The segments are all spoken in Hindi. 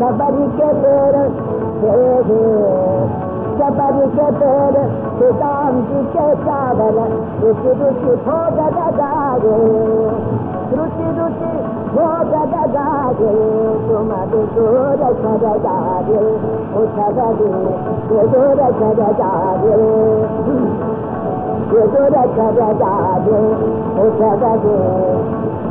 सबरी के पेड़ सुदाम की के पेड़ सुदाम जी के चावल रुचि रुचि भोग दागे रुचि रुचि भोग दागे तुम दूर खर जागे उठब दूर खर जागे दूर खर जागे उठब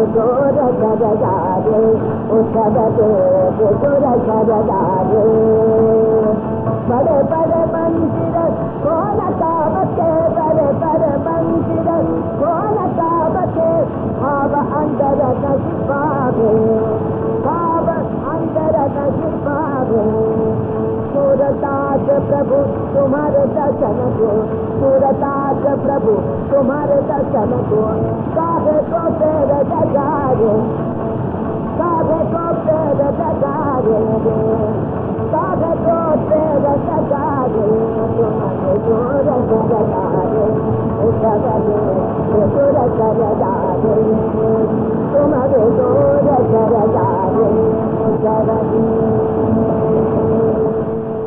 तुम दूर घर जागे उठब दे दूर घर जागे बड़े बड़े मंदिर कौन काबते बड़े बड़े मंदिर कौन काबते भाव अंदर कसी पावे भाव अंदर कसी पावे सूरताज प्रभु तुम्हारे दर्शन को सूरताज प्रभु तुम्हारे दर्शन को काहे को Tu ma de jo da da da